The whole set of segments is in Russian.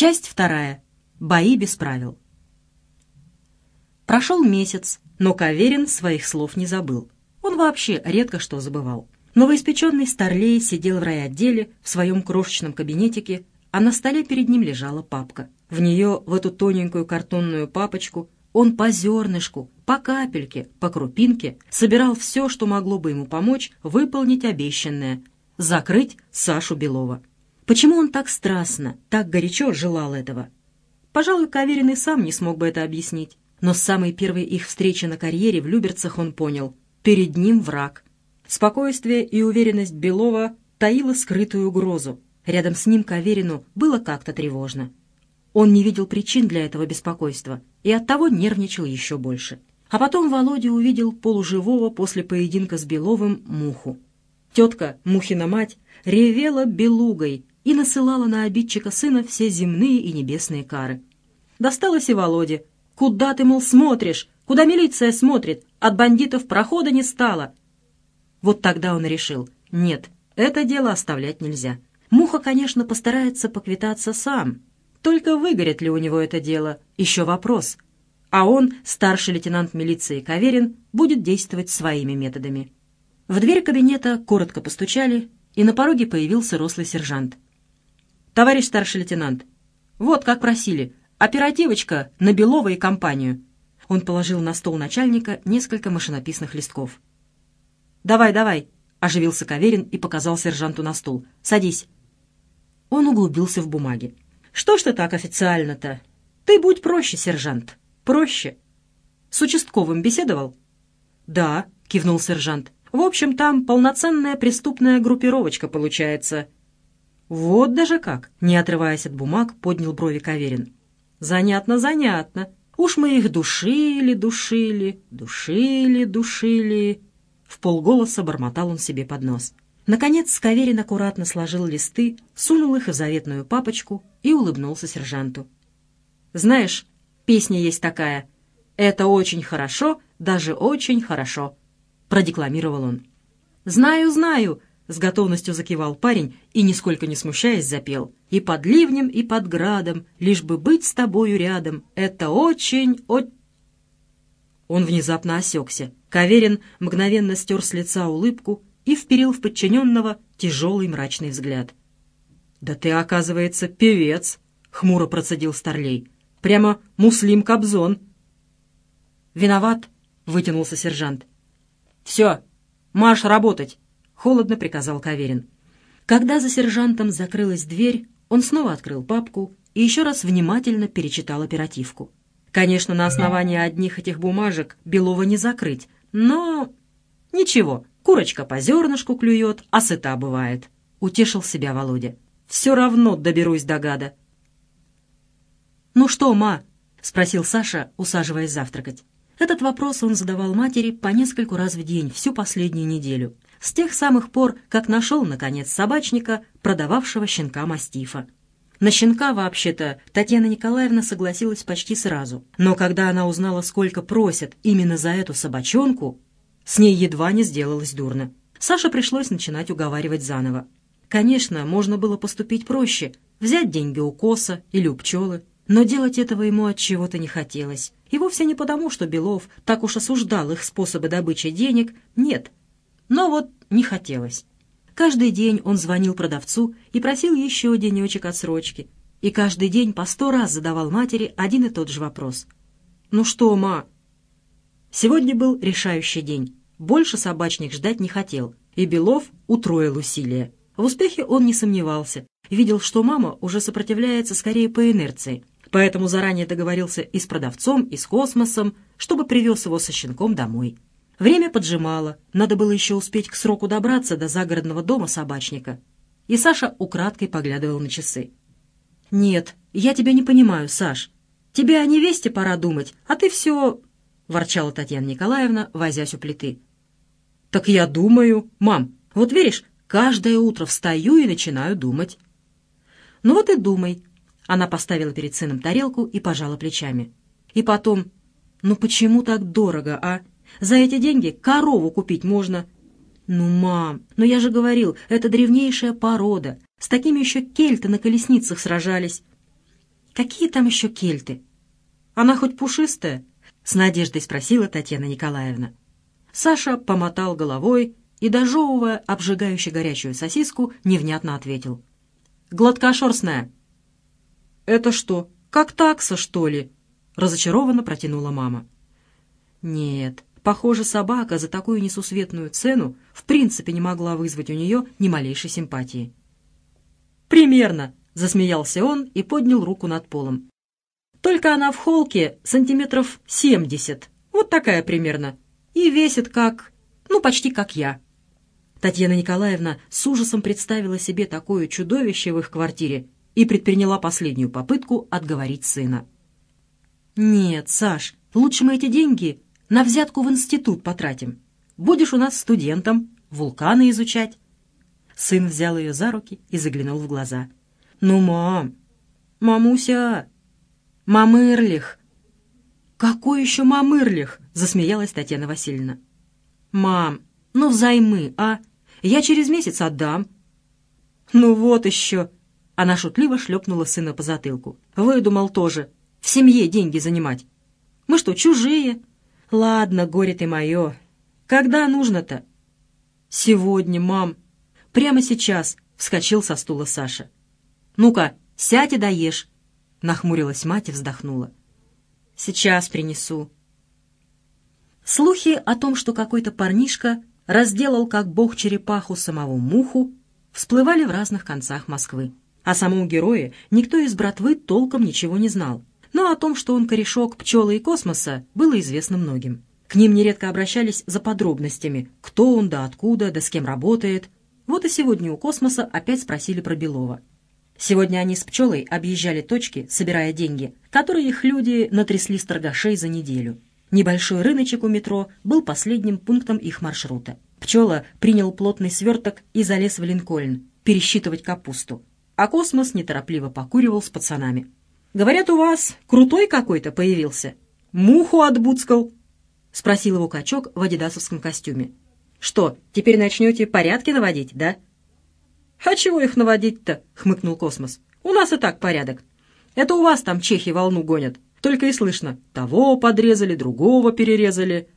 Часть вторая. Бои без правил. Прошел месяц, но Каверин своих слов не забыл. Он вообще редко что забывал. Новоиспеченный Старлей сидел в райотделе в своем крошечном кабинетике, а на столе перед ним лежала папка. В нее, в эту тоненькую картонную папочку, он по зернышку, по капельке, по крупинке собирал все, что могло бы ему помочь выполнить обещанное — закрыть Сашу Белова. Почему он так страстно, так горячо желал этого? Пожалуй, Каверин и сам не смог бы это объяснить. Но с самой первой их встречи на карьере в Люберцах он понял — перед ним враг. Спокойствие и уверенность Белова таила скрытую угрозу. Рядом с ним Каверину было как-то тревожно. Он не видел причин для этого беспокойства и оттого нервничал еще больше. А потом Володя увидел полуживого после поединка с Беловым муху. Тетка, Мухина мать, ревела белугой и насылала на обидчика сына все земные и небесные кары. Досталось и Володе. «Куда ты, мол, смотришь? Куда милиция смотрит? От бандитов прохода не стало!» Вот тогда он решил, нет, это дело оставлять нельзя. Муха, конечно, постарается поквитаться сам, только выгорит ли у него это дело, еще вопрос. А он, старший лейтенант милиции Каверин, будет действовать своими методами. В дверь кабинета коротко постучали, и на пороге появился рослый сержант. «Товарищ старший лейтенант, вот как просили, оперативочка на Белова и компанию». Он положил на стол начальника несколько машинописных листков. «Давай, давай», — оживился Каверин и показал сержанту на стул. «Садись». Он углубился в бумаги. Что ж ты так официально-то? Ты будь проще, сержант, проще. С участковым беседовал? Да, кивнул сержант. В общем, там полноценная преступная группировочка получается. Вот даже как, не отрываясь от бумаг, поднял брови Каверин. Занятно, занятно. Уж мы их душили, душили, душили, душили. В полголоса бормотал он себе под нос. Наконец Скаверин аккуратно сложил листы, сунул их в заветную папочку и улыбнулся сержанту. «Знаешь, песня есть такая. Это очень хорошо, даже очень хорошо», — продекламировал он. «Знаю, знаю», — с готовностью закивал парень и, нисколько не смущаясь, запел. «И под ливнем, и под градом, лишь бы быть с тобою рядом. Это очень, очень...» Он внезапно осекся. Каверин мгновенно стер с лица улыбку и вперил в подчиненного тяжелый мрачный взгляд. «Да ты, оказывается, певец!» — хмуро процедил Старлей. «Прямо Муслим Кобзон!» «Виноват!» — вытянулся сержант. «Все, марш работать!» — холодно приказал Каверин. Когда за сержантом закрылась дверь, он снова открыл папку и еще раз внимательно перечитал оперативку. Конечно, на основании одних этих бумажек Белова не закрыть, но... Ничего, Курочка по зернышку клюет, а сыта бывает. Утешил себя Володя. Все равно доберусь до гада. «Ну что, ма?» — спросил Саша, усаживаясь завтракать. Этот вопрос он задавал матери по нескольку раз в день всю последнюю неделю, с тех самых пор, как нашел, наконец, собачника, продававшего щенка мастифа. На щенка, вообще-то, Татьяна Николаевна согласилась почти сразу, но когда она узнала, сколько просят именно за эту собачонку, с ней едва не сделалось дурно. Саше пришлось начинать уговаривать заново. Конечно, можно было поступить проще, взять деньги у коса или у пчелы, но делать этого ему от чего-то не хотелось. И вовсе не потому, что Белов так уж осуждал их способы добычи денег, нет. Но вот не хотелось. Каждый день он звонил продавцу и просил еще денечек отсрочки. И каждый день по сто раз задавал матери один и тот же вопрос. «Ну что, ма?» Сегодня был решающий день. Больше собачник ждать не хотел, и Белов утроил усилия. В успехе он не сомневался, видел, что мама уже сопротивляется скорее по инерции, поэтому заранее договорился и с продавцом, и с космосом, чтобы привез его со щенком домой. Время поджимало, надо было еще успеть к сроку добраться до загородного дома собачника. И Саша украдкой поглядывал на часы. «Нет, я тебя не понимаю, Саш. Тебе о невесте пора думать, а ты все...» — ворчала Татьяна Николаевна, возясь у плиты. «Так я думаю. Мам, вот веришь, каждое утро встаю и начинаю думать». «Ну вот и думай». Она поставила перед сыном тарелку и пожала плечами. «И потом, ну почему так дорого, а? За эти деньги корову купить можно». «Ну, мам, но я же говорил, это древнейшая порода. С такими еще кельты на колесницах сражались». Какие там еще кельты? Она хоть пушистая? С надеждой спросила Татьяна Николаевна. Саша помотал головой и, дожевывая обжигающую горячую сосиску, невнятно ответил. «Гладкошерстная». «Это что, как такса, что ли?» — разочарованно протянула мама. «Нет, похоже, собака за такую несусветную цену в принципе не могла вызвать у нее ни малейшей симпатии». «Примерно», — засмеялся он и поднял руку над полом. «Только она в холке сантиметров семьдесят, вот такая примерно, и весит как... ну, почти как я». Татьяна Николаевна с ужасом представила себе такое чудовище в их квартире и предприняла последнюю попытку отговорить сына. «Нет, Саш, лучше мы эти деньги на взятку в институт потратим. Будешь у нас студентом, вулканы изучать». Сын взял ее за руки и заглянул в глаза. «Ну, мам! Мамуся! Мамырлих!» «Какой еще мамырлих?» — засмеялась Татьяна Васильевна. «Мам, ну взаймы, а? Я через месяц отдам». «Ну вот еще!» Она шутливо шлепнула сына по затылку. «Выдумал тоже. В семье деньги занимать. Мы что, чужие?» «Ладно, горе ты мое. Когда нужно-то?» «Сегодня, мам. Прямо сейчас!» — вскочил со стула Саша. «Ну-ка, сядь и доешь!» — нахмурилась мать и вздохнула. «Сейчас принесу». Слухи о том, что какой-то парнишка разделал как бог черепаху самого муху, всплывали в разных концах Москвы. О самом герое никто из братвы толком ничего не знал, но о том, что он корешок пчелы и космоса, было известно многим. К ним нередко обращались за подробностями, кто он, да откуда, да с кем работает. Вот и сегодня у космоса опять спросили про Белова. Сегодня они с пчелой объезжали точки, собирая деньги, которые их люди натрясли с торгашей за неделю. Небольшой рыночек у метро был последним пунктом их маршрута. Пчела принял плотный сверток и залез в Линкольн пересчитывать капусту, а Космос неторопливо покуривал с пацанами. «Говорят, у вас крутой какой-то появился. Муху отбуцкал», — спросил его качок в адидасовском костюме. «Что, теперь начнете порядки наводить, да?» «А чего их наводить-то?» — хмыкнул Космос. «У нас и так порядок. Это у вас там чехи волну гонят. Только и слышно, того подрезали, другого перерезали.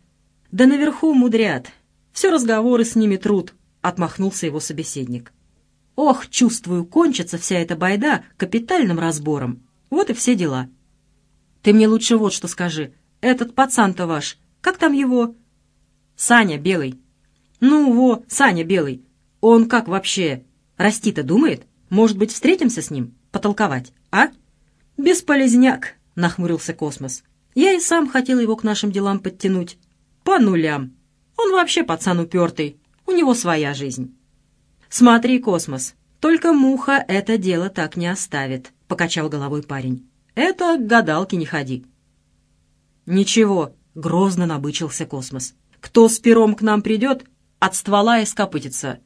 Да наверху мудрят. Все разговоры с ними труд, — отмахнулся его собеседник. Ох, чувствую, кончится вся эта байда капитальным разбором. Вот и все дела. Ты мне лучше вот что скажи. Этот пацан-то ваш, как там его? Саня Белый. Ну, во, Саня Белый. Он как вообще? Расти-то думает? Может быть, встретимся с ним? Потолковать, а? Бесполезняк, — нахмурился Космос. «Я и сам хотел его к нашим делам подтянуть. По нулям. Он вообще пацан упертый. У него своя жизнь». «Смотри, Космос, только муха это дело так не оставит», — покачал головой парень. «Это к гадалке не ходи». «Ничего», — грозно набычился Космос. «Кто с пером к нам придет, от ствола и скопытится».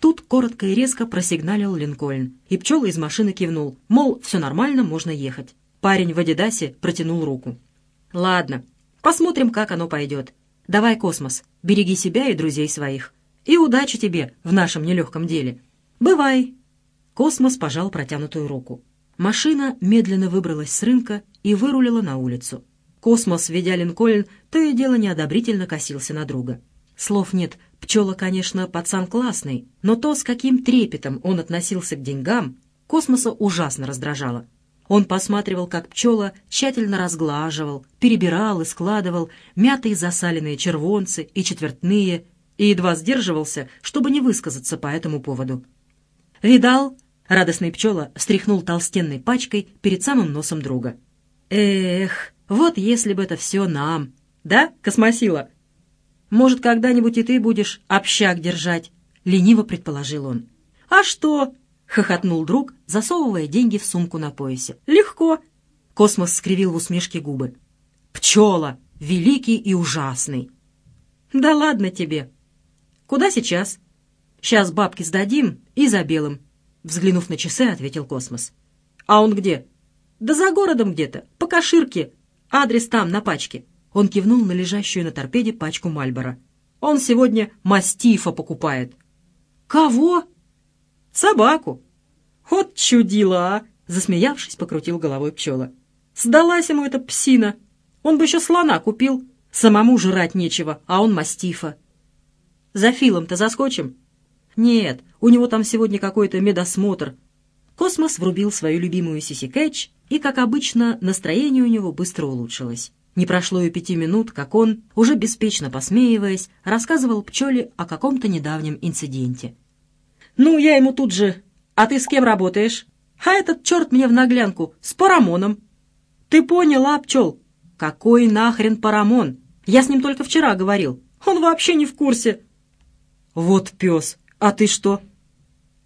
Тут коротко и резко просигналил Линкольн, и пчела из машины кивнул, мол, все нормально, можно ехать. Парень в Адидасе протянул руку. «Ладно, посмотрим, как оно пойдет. Давай, Космос, береги себя и друзей своих. И удачи тебе в нашем нелегком деле. Бывай!» Космос пожал протянутую руку. Машина медленно выбралась с рынка и вырулила на улицу. Космос, ведя Линкольн, то и дело неодобрительно косился на друга. Слов нет, пчела, конечно, пацан классный, но то, с каким трепетом он относился к деньгам, Космоса ужасно раздражало. Он посматривал, как пчела тщательно разглаживал, перебирал и складывал мятые засаленные червонцы и четвертные, и едва сдерживался, чтобы не высказаться по этому поводу. «Видал?» — радостный пчела встряхнул толстенной пачкой перед самым носом друга. «Эх, вот если бы это все нам! Да, космосила?» «Может, когда-нибудь и ты будешь общак держать?» — лениво предположил он. «А что?» — хохотнул друг, засовывая деньги в сумку на поясе. «Легко!» — Космос скривил в усмешке губы. «Пчела! Великий и ужасный!» «Да ладно тебе!» «Куда сейчас?» «Сейчас бабки сдадим и за белым», — взглянув на часы, ответил Космос. «А он где?» «Да за городом где-то, по Каширке. Адрес там, на пачке». Он кивнул на лежащую на торпеде пачку Мальбора. «Он сегодня мастифа покупает». «Кого?» «Собаку». «Вот чудила, а!» Засмеявшись, покрутил головой пчела. «Сдалась ему эта псина! Он бы еще слона купил! Самому жрать нечего, а он мастифа!» «За Филом-то заскочим?» «Нет, у него там сегодня какой-то медосмотр». Космос врубил свою любимую Сиси Кэтч, и, как обычно, настроение у него быстро улучшилось. Не прошло и пяти минут, как он, уже беспечно посмеиваясь, рассказывал пчеле о каком-то недавнем инциденте. «Ну, я ему тут же. А ты с кем работаешь?» «А этот черт мне внаглянку, с Парамоном». «Ты понял, а, пчел?» «Какой нахрен Парамон? Я с ним только вчера говорил. Он вообще не в курсе». «Вот пес. А ты что?»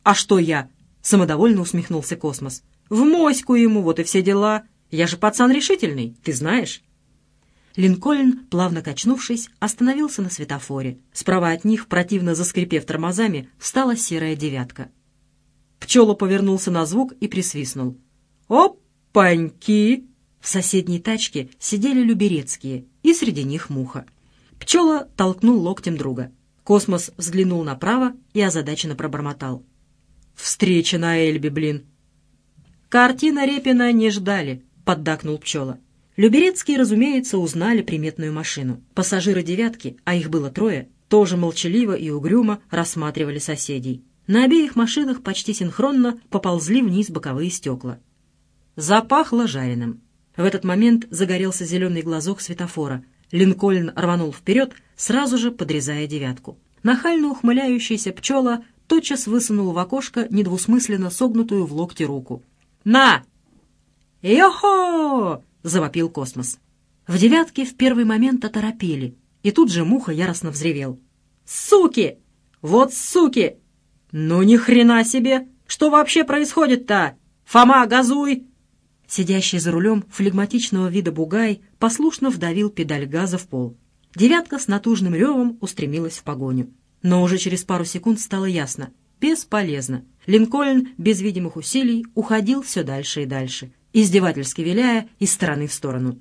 «А что я?» — самодовольно усмехнулся Космос. «В моську ему, вот и все дела. Я же пацан решительный, ты знаешь». Линкольн, плавно качнувшись, остановился на светофоре. Справа от них, противно заскрипев тормозами, встала серая девятка. Пчела повернулся на звук и присвистнул. «Опаньки!» В соседней тачке сидели люберецкие, и среди них муха. Пчела толкнул локтем друга. Космос взглянул направо и озадаченно пробормотал. «Встреча на Эльбе, блин!» «Картина Репина не ждали», — поддакнул пчела. Люберецкие, разумеется, узнали приметную машину. Пассажиры «девятки», а их было трое, тоже молчаливо и угрюмо рассматривали соседей. На обеих машинах почти синхронно поползли вниз боковые стекла. Запахло жареным. В этот момент загорелся зеленый глазок светофора. Линкольн рванул вперед, сразу же подрезая девятку. Нахально ухмыляющийся пчела тотчас высунул в окошко недвусмысленно согнутую в локте руку. «На!» «Йо-хо!» — завопил космос. В девятке в первый момент оторопели, и тут же Муха яростно взревел. «Суки! Вот суки! Ну ни хрена себе! Что вообще происходит-то? Фома, газуй!» Сидящий за рулем флегматичного вида бугай послушно вдавил педаль газа в пол. Девятка с натужным ревом устремилась в погоню. Но уже через пару секунд стало ясно. Бесполезно. Линкольн без видимых усилий уходил все дальше и дальше издевательски виляя из стороны в сторону.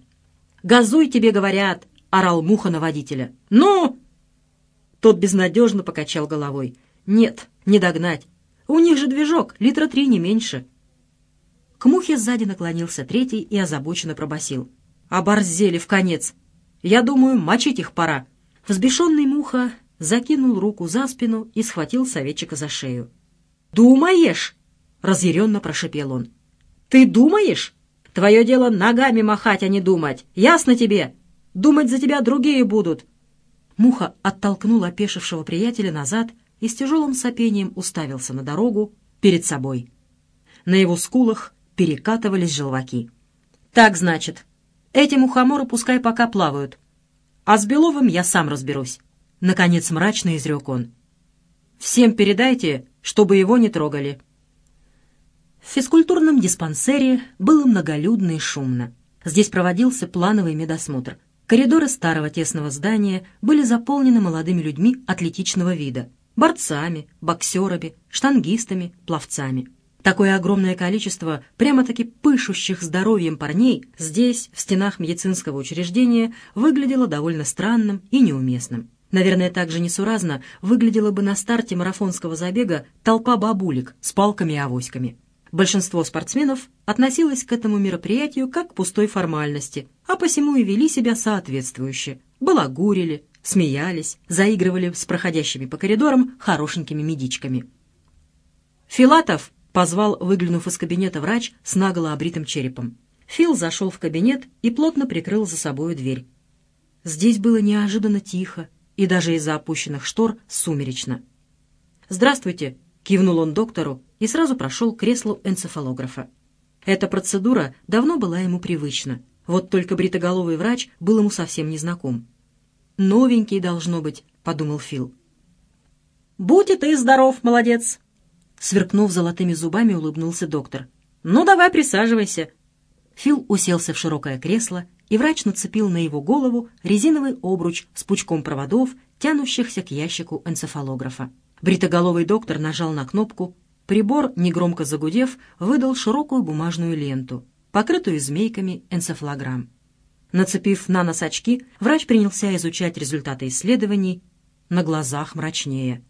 «Газуй, тебе говорят!» — орал муха на водителя. «Ну!» Тот безнадежно покачал головой. «Нет, не догнать. У них же движок, литра три, не меньше». К мухе сзади наклонился третий и озабоченно пробасил. «Оборзели в конец! Я думаю, мочить их пора!» Взбешенный муха закинул руку за спину и схватил советчика за шею. «Думаешь?» — разъяренно прошепел он. Ты думаешь? Твое дело ногами махать, а не думать. Ясно тебе? Думать за тебя другие будут. Муха оттолкнул опешившего приятеля назад и с тяжелым сопением уставился на дорогу перед собой. На его скулах перекатывались желваки. «Так, значит, эти мухоморы пускай пока плавают, а с Беловым я сам разберусь», — наконец мрачно изрек он. «Всем передайте, чтобы его не трогали». В физкультурном диспансере было многолюдно и шумно. Здесь проводился плановый медосмотр. Коридоры старого тесного здания были заполнены молодыми людьми атлетичного вида. Борцами, боксерами, штангистами, пловцами. Такое огромное количество прямо-таки пышущих здоровьем парней здесь, в стенах медицинского учреждения, выглядело довольно странным и неуместным. Наверное, также несуразно выглядела бы на старте марафонского забега толпа бабулек с палками и авоськами. Большинство спортсменов относилось к этому мероприятию как к пустой формальности, а посему и вели себя соответствующе. Балагурили, смеялись, заигрывали с проходящими по коридорам хорошенькими медичками. «Филатов!» — позвал, выглянув из кабинета врач с наголо обритым черепом. Фил зашел в кабинет и плотно прикрыл за собою дверь. Здесь было неожиданно тихо, и даже из-за опущенных штор сумеречно. «Здравствуйте!» — кивнул он доктору, и сразу прошел к креслу энцефалографа. Эта процедура давно была ему привычна, вот только бритоголовый врач был ему совсем незнаком. «Новенький должно быть», — подумал Фил. «Будь и ты здоров, молодец!» Сверкнув золотыми зубами, улыбнулся доктор. «Ну, давай присаживайся». Фил уселся в широкое кресло, и врач нацепил на его голову резиновый обруч с пучком проводов, тянущихся к ящику энцефалографа. Бритоголовый доктор нажал на кнопку, Прибор, негромко загудев, выдал широкую бумажную ленту, покрытую змейками энцефалограмм. Нацепив на нос очки, врач принялся изучать результаты исследований, на глазах мрачнее.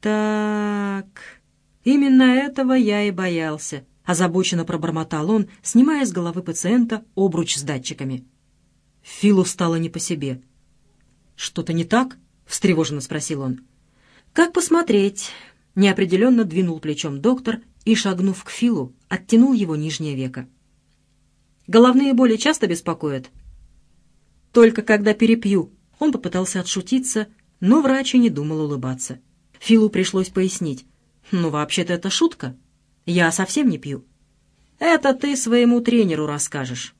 «Так, именно этого я и боялся», — озабоченно пробормотал он, снимая с головы пациента обруч с датчиками. Филу стало не по себе. «Что-то не так?» — встревоженно спросил он. «Как посмотреть?» — неопределенно двинул плечом доктор и, шагнув к Филу, оттянул его нижнее веко. «Головные боли часто беспокоят?» «Только когда перепью». Он попытался отшутиться, но врач и не думал улыбаться. Филу пришлось пояснить. «Ну, вообще-то это шутка. Я совсем не пью». «Это ты своему тренеру расскажешь».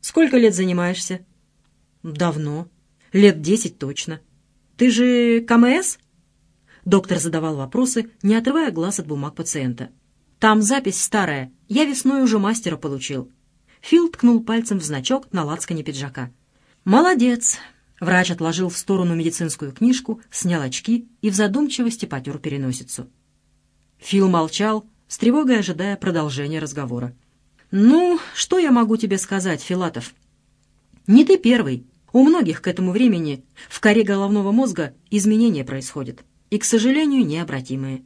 «Сколько лет занимаешься?» «Давно. Лет десять точно. Ты же КМС?» Доктор задавал вопросы, не отрывая глаз от бумаг пациента. «Там запись старая. Я весной уже мастера получил». Фил ткнул пальцем в значок на лацкане пиджака. «Молодец!» Врач отложил в сторону медицинскую книжку, снял очки и в задумчивости потер переносицу. Фил молчал, с тревогой ожидая продолжения разговора. «Ну, что я могу тебе сказать, Филатов? Не ты первый. У многих к этому времени в коре головного мозга изменения происходят, и, к сожалению, необратимые».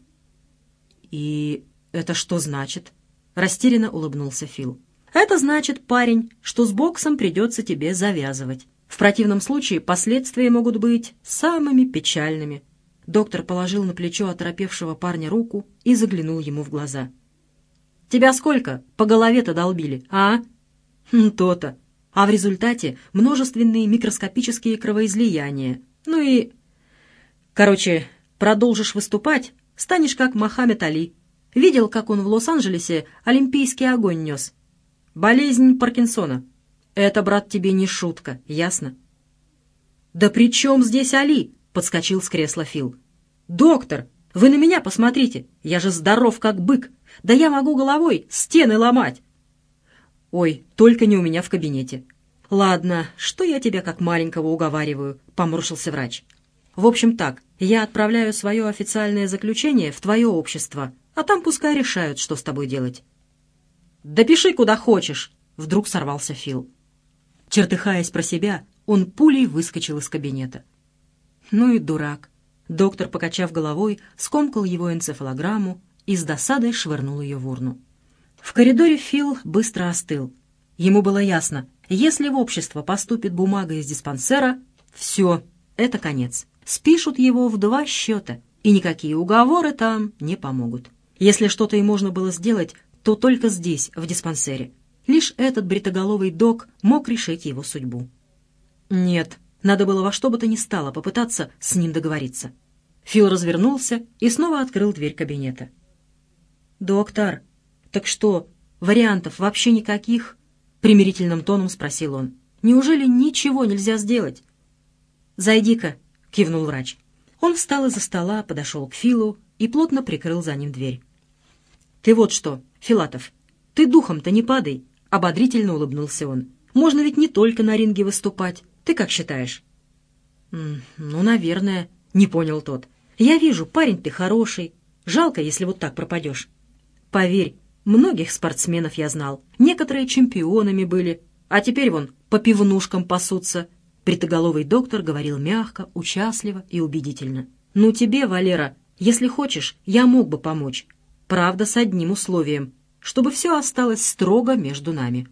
«И это что значит?» — растерянно улыбнулся Фил. «Это значит, парень, что с боксом придется тебе завязывать. В противном случае последствия могут быть самыми печальными». Доктор положил на плечо оторопевшего парня руку и заглянул ему в глаза. «Тебя сколько по голове-то долбили, а?» «Хм, «То-то. А в результате множественные микроскопические кровоизлияния. Ну и...» «Короче, продолжишь выступать, станешь как Мохаммед Али. Видел, как он в Лос-Анджелесе олимпийский огонь нес?» Болезнь Паркинсона. Это, брат, тебе не шутка, ясно? «Да при чем здесь Али?» — подскочил с кресла Фил. «Доктор, вы на меня посмотрите, я же здоров как бык, да я могу головой стены ломать!» «Ой, только не у меня в кабинете». «Ладно, что я тебя как маленького уговариваю?» — поморщился врач. «В общем так, я отправляю свое официальное заключение в твое общество, а там пускай решают, что с тобой делать. «Да пиши куда хочешь!» — вдруг сорвался Фил. Чертыхаясь про себя, он пулей выскочил из кабинета. Ну и дурак. Доктор, покачав головой, скомкал его энцефалограмму и с досадой швырнул ее в урну. В коридоре Фил быстро остыл. Ему было ясно, если в общество поступит бумага из диспансера, все, это конец. Спишут его в два счета, и никакие уговоры там не помогут. Если что-то и можно было сделать, то только здесь, в диспансере. Лишь этот бритоголовый док мог решить его судьбу. Нет, надо было во что бы то ни стало попытаться с ним договориться. Фил развернулся и снова открыл дверь кабинета. «Доктор, так что, вариантов вообще никаких?» — примирительным тоном спросил он. «Неужели ничего нельзя сделать?» «Зайди-ка», — кивнул врач. Он встал из-за стола, подошел к Филу и плотно прикрыл за ним дверь. «Ты вот что, Филатов, ты духом-то не падай!» — ободрительно улыбнулся он. «Можно ведь не только на ринге выступать. Ты как считаешь?» «Ну, наверное», — не понял тот. «Я вижу, парень ты хороший. Жалко, если вот так пропадешь. Поверь, многих спортсменов я знал. Некоторые чемпионами были, а теперь вон по пивнушкам пасутся». Притоголовый доктор говорил мягко, участливо и убедительно. «Ну тебе, Валера, если хочешь, я мог бы помочь. Правда, с одним условием, чтобы все осталось строго между нами.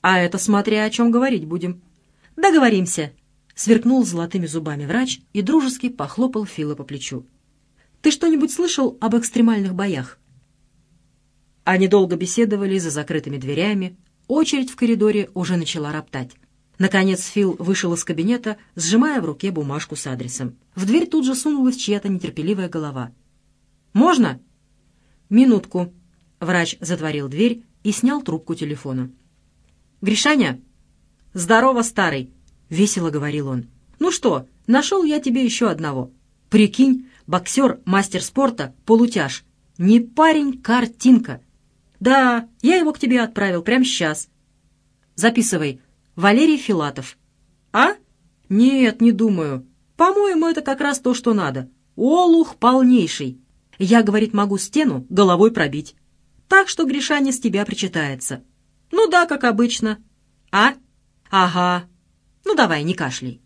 А это смотря о чем говорить будем. Договоримся, сверкнул золотыми зубами врач и дружески похлопал Фила по плечу. Ты что-нибудь слышал об экстремальных боях? Они долго беседовали за закрытыми дверями. Очередь в коридоре уже начала роптать. Наконец Фил вышел из кабинета, сжимая в руке бумажку с адресом. В дверь тут же сунулась чья-то нетерпеливая голова. «Можно?» «Минутку». Врач затворил дверь и снял трубку телефона. «Гришаня?» «Здорово, старый!» — весело говорил он. «Ну что, нашел я тебе еще одного. Прикинь, боксер, мастер спорта, полутяж. Не парень, картинка. Да, я его к тебе отправил прямо сейчас. Записывай. Валерий Филатов. А? Нет, не думаю. По-моему, это как раз то, что надо. Олух полнейший. Я, говорит, могу стену головой пробить. Так что Гришаня с тебя причитается. Ну да, как обычно. А? Ага. Ну давай, не кашляй.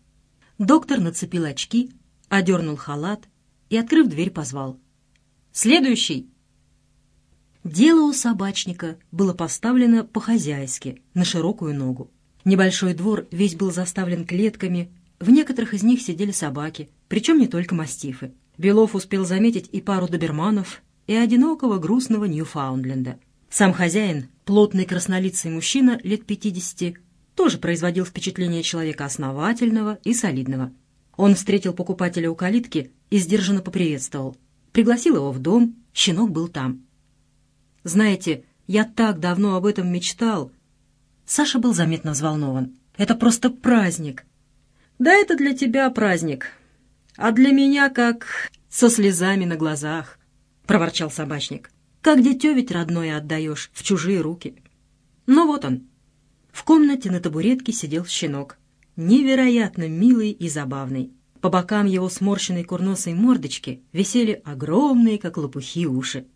Доктор нацепил очки, одернул халат и, открыв дверь, позвал. «Следующий!» Дело у собачника было поставлено по-хозяйски, на широкую ногу. Небольшой двор весь был заставлен клетками, в некоторых из них сидели собаки, причем не только мастифы. Белов успел заметить и пару доберманов, и одинокого грустного Ньюфаундленда. Сам хозяин, плотный краснолицый мужчина лет пятидесяти, тоже производил впечатление человека основательного и солидного. Он встретил покупателя у калитки и сдержанно поприветствовал. Пригласил его в дом, щенок был там. «Знаете, я так давно об этом мечтал», Саша был заметно взволнован. «Это просто праздник!» «Да это для тебя праздник, а для меня как со слезами на глазах», — проворчал собачник. «Как дитё ведь родное отдаешь в чужие руки». Ну вот он. В комнате на табуретке сидел щенок. Невероятно милый и забавный. По бокам его сморщенной курносой мордочки висели огромные, как лопухи, уши.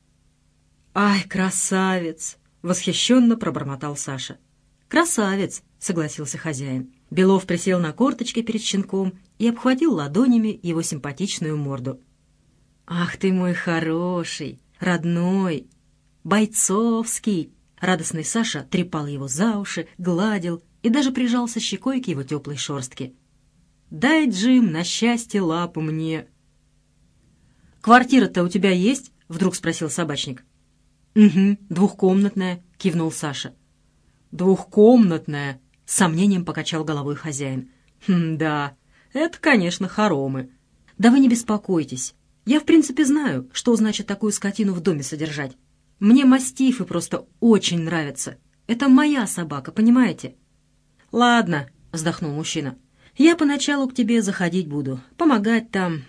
«Ай, красавец!» — восхищенно пробормотал Саша. «Красавец!» — согласился хозяин. Белов присел на корточки перед щенком и обхватил ладонями его симпатичную морду. «Ах ты мой хороший, родной, бойцовский!» Радостный Саша трепал его за уши, гладил и даже прижался щекой к его теплой шорстке. «Дай, Джим, на счастье лапу мне!» «Квартира-то у тебя есть?» — вдруг спросил собачник. «Угу, двухкомнатная», — кивнул Саша. «Двухкомнатная», — с сомнением покачал головой хозяин. «Хм, да, это, конечно, хоромы». «Да вы не беспокойтесь. Я, в принципе, знаю, что значит такую скотину в доме содержать. Мне мастифы просто очень нравятся. Это моя собака, понимаете?» «Ладно», — вздохнул мужчина. «Я поначалу к тебе заходить буду, помогать там.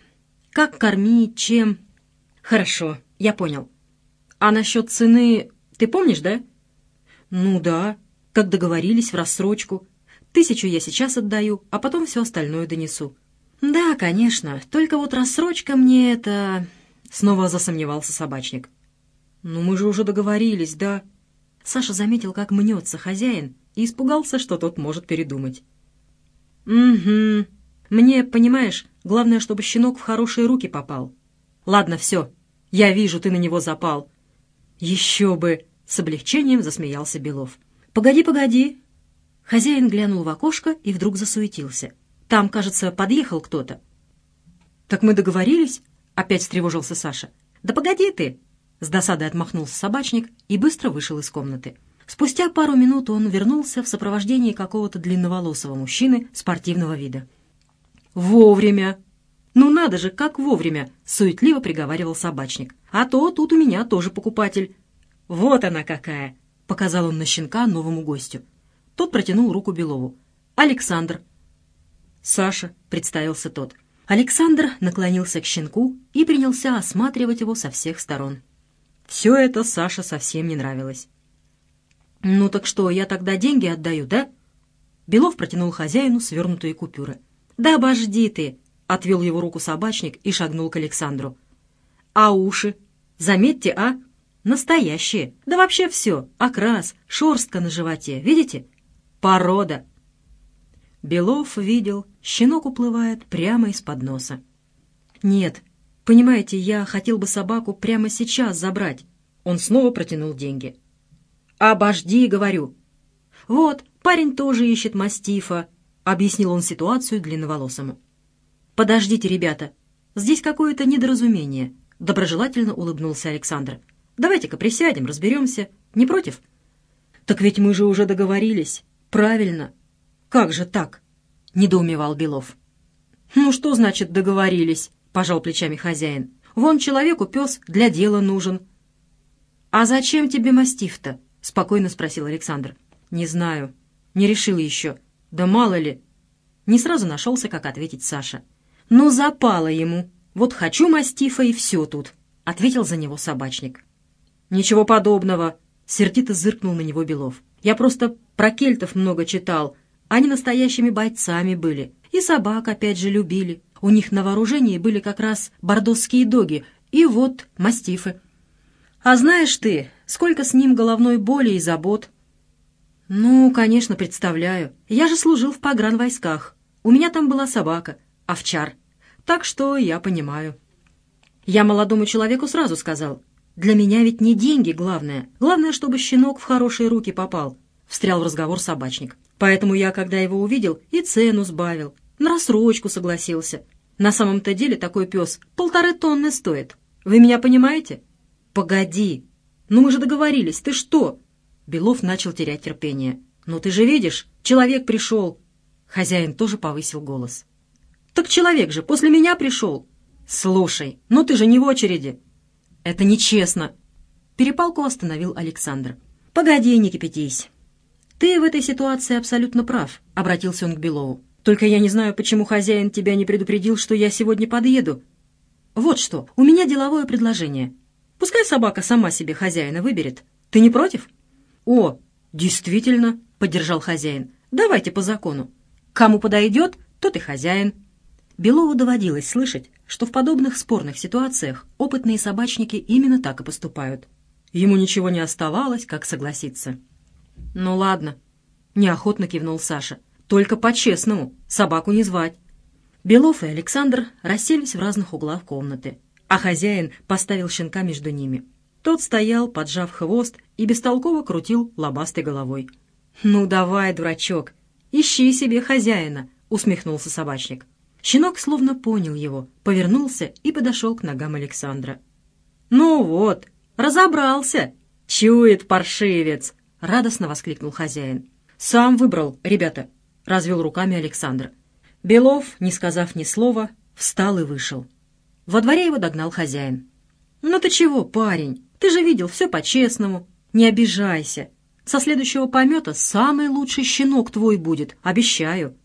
Как кормить, чем...» «Хорошо, я понял. А насчет цены ты помнишь, да?» «Ну да», как договорились, в рассрочку. Тысячу я сейчас отдаю, а потом все остальное донесу. Да, конечно, только вот рассрочка мне это... Снова засомневался собачник. Ну мы же уже договорились, да? Саша заметил, как мнется хозяин, и испугался, что тот может передумать. «Угу. Мне, понимаешь, главное, чтобы щенок в хорошие руки попал. Ладно, все. Я вижу, ты на него запал». «Еще бы!» — с облегчением засмеялся Белов. «Погоди, погоди!» Хозяин глянул в окошко и вдруг засуетился. «Там, кажется, подъехал кто-то». «Так мы договорились?» — опять встревожился Саша. «Да погоди ты!» С досадой отмахнулся собачник и быстро вышел из комнаты. Спустя пару минут он вернулся в сопровождении какого-то длинноволосого мужчины спортивного вида. «Вовремя!» «Ну надо же, как вовремя!» — суетливо приговаривал собачник. «А то тут у меня тоже покупатель». «Вот она какая!» Показал он на щенка новому гостю. Тот протянул руку Белову. «Александр». «Саша», — представился тот. Александр наклонился к щенку и принялся осматривать его со всех сторон. Все это Саше совсем не нравилось. «Ну так что, я тогда деньги отдаю, да?» Белов протянул хозяину свернутые купюры. «Да обожди ты!» — отвел его руку собачник и шагнул к Александру. «А уши? Заметьте, а? Настоящие. Да вообще все. Окрас, шорстка на животе. Видите? Порода. Белов видел, щенок уплывает прямо из-под носа. Нет, понимаете, я хотел бы собаку прямо сейчас забрать. Он снова протянул деньги. «Обожди», — говорю. «Вот, парень тоже ищет мастифа», — объяснил он ситуацию длинноволосому. «Подождите, ребята, здесь какое-то недоразумение», — доброжелательно улыбнулся Александр. Давайте-ка присядем, разберемся. Не против?» «Так ведь мы же уже договорились. Правильно. Как же так?» — недоумевал Белов. «Ну что значит договорились?» — пожал плечами хозяин. «Вон человеку пес для дела нужен». «А зачем тебе мастиф-то?» — спокойно спросил Александр. «Не знаю. Не решил еще. Да мало ли». Не сразу нашелся, как ответить Саша. «Ну, запало ему. Вот хочу мастифа, и все тут», — ответил за него собачник. «Ничего подобного!» — сердито зыркнул на него Белов. «Я просто про кельтов много читал. Они настоящими бойцами были. И собак опять же любили. У них на вооружении были как раз бордосские доги. И вот мастифы. А знаешь ты, сколько с ним головной боли и забот?» «Ну, конечно, представляю. Я же служил в погранвойсках. У меня там была собака, овчар. Так что я понимаю». Я молодому человеку сразу сказал, Для меня ведь не деньги главное. Главное, чтобы щенок в хорошие руки попал», — встрял в разговор собачник. «Поэтому я, когда его увидел, и цену сбавил. На рассрочку согласился. На самом-то деле такой пес полторы тонны стоит. Вы меня понимаете?» «Погоди! Ну мы же договорились, ты что?» Белов начал терять терпение. «Ну ты же видишь, человек пришел!» Хозяин тоже повысил голос. «Так человек же после меня пришел!» «Слушай, ну ты же не в очереди!» «Это нечестно!» Перепалку остановил Александр. «Погоди, не кипятись. Ты в этой ситуации абсолютно прав», — обратился он к Белову. «Только я не знаю, почему хозяин тебя не предупредил, что я сегодня подъеду. Вот что, у меня деловое предложение. Пускай собака сама себе хозяина выберет. Ты не против?» «О, действительно», — поддержал хозяин. «Давайте по закону. Кому подойдет, тот и хозяин». Белову доводилось слышать, что в подобных спорных ситуациях опытные собачники именно так и поступают. Ему ничего не оставалось, как согласиться. «Ну ладно», — неохотно кивнул Саша. «Только по-честному, собаку не звать». Белов и Александр расселись в разных углах комнаты, а хозяин поставил щенка между ними. Тот стоял, поджав хвост, и бестолково крутил лобастой головой. «Ну давай, дурачок, ищи себе хозяина», — усмехнулся собачник. Щенок словно понял его, повернулся и подошел к ногам Александра. «Ну вот, разобрался! Чует паршивец!» — радостно воскликнул хозяин. «Сам выбрал, ребята!» — развел руками Александр. Белов, не сказав ни слова, встал и вышел. Во дворе его догнал хозяин. «Ну ты чего, парень? Ты же видел, все по-честному. Не обижайся. Со следующего помета самый лучший щенок твой будет, обещаю.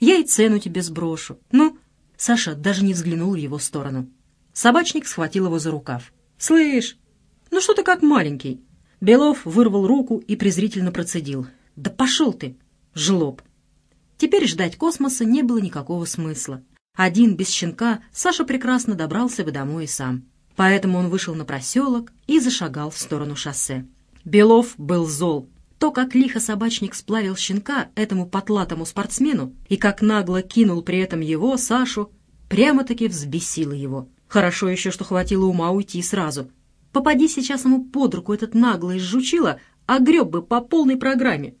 Я и цену тебе сброшу. Ну?» Саша даже не взглянул в его сторону. Собачник схватил его за рукав. «Слышь, ну что ты как маленький?» Белов вырвал руку и презрительно процедил. «Да пошел ты, жлоб!» Теперь ждать космоса не было никакого смысла. Один, без щенка, Саша прекрасно добрался бы домой и сам. Поэтому он вышел на проселок и зашагал в сторону шоссе. Белов был зол. То, как лихо собачник сплавил щенка этому потлатому спортсмену и как нагло кинул при этом его, Сашу, прямо-таки взбесило его. Хорошо еще, что хватило ума уйти сразу. Попади сейчас ему под руку этот наглый жучила, а бы по полной программе.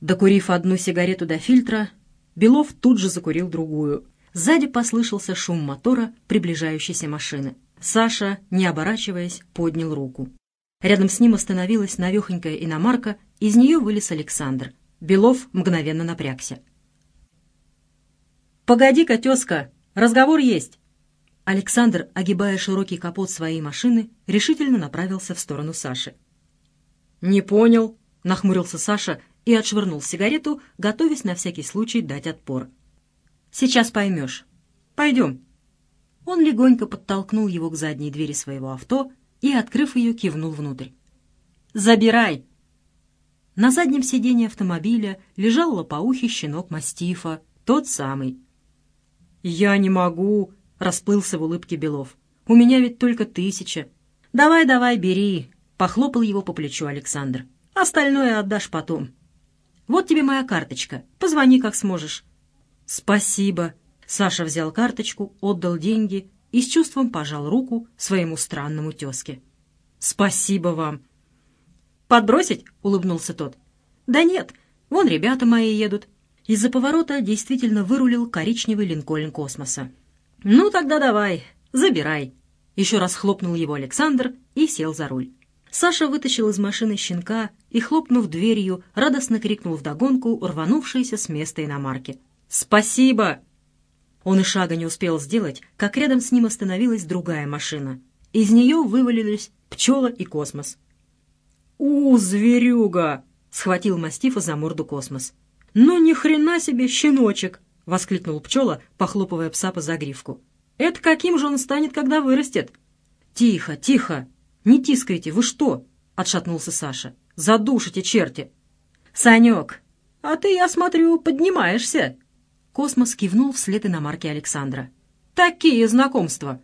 Докурив одну сигарету до фильтра, Белов тут же закурил другую. Сзади послышался шум мотора приближающейся машины. Саша, не оборачиваясь, поднял руку. Рядом с ним остановилась навехонькая иномарка, из нее вылез Александр. Белов мгновенно напрягся. «Погоди-ка, тезка, разговор есть!» Александр, огибая широкий капот своей машины, решительно направился в сторону Саши. «Не понял», — нахмурился Саша и отшвырнул сигарету, готовясь на всякий случай дать отпор. «Сейчас поймешь. Пойдем». Он легонько подтолкнул его к задней двери своего авто и, открыв ее, кивнул внутрь. «Забирай!» На заднем сиденье автомобиля лежал лопоухий щенок мастифа, тот самый. «Я не могу!» — расплылся в улыбке Белов. «У меня ведь только тысяча». «Давай-давай, бери!» — похлопал его по плечу Александр. «Остальное отдашь потом». «Вот тебе моя карточка. Позвони, как сможешь». «Спасибо». Саша взял карточку, отдал деньги и с чувством пожал руку своему странному тезке. «Спасибо вам!» «Подбросить?» — улыбнулся тот. «Да нет, вон ребята мои едут». Из-за поворота действительно вырулил коричневый линкольн космоса. «Ну тогда давай, забирай!» Еще раз хлопнул его Александр и сел за руль. Саша вытащил из машины щенка и, хлопнув дверью, радостно крикнул вдогонку рванувшейся с места иномарки. «Спасибо!» Он и шага не успел сделать, как рядом с ним остановилась другая машина. Из нее вывалились пчела и космос. «У, зверюга!» — схватил мастифа за морду космос. «Ну ни хрена себе, щеночек!» — воскликнул пчела, похлопывая пса по загривку. «Это каким же он станет, когда вырастет?» «Тихо, тихо! Не тискайте, вы что?» — отшатнулся Саша. «Задушите, черти!» «Санек, а ты, я смотрю, поднимаешься!» Космос кивнул вслед иномарке Александра. «Такие знакомства!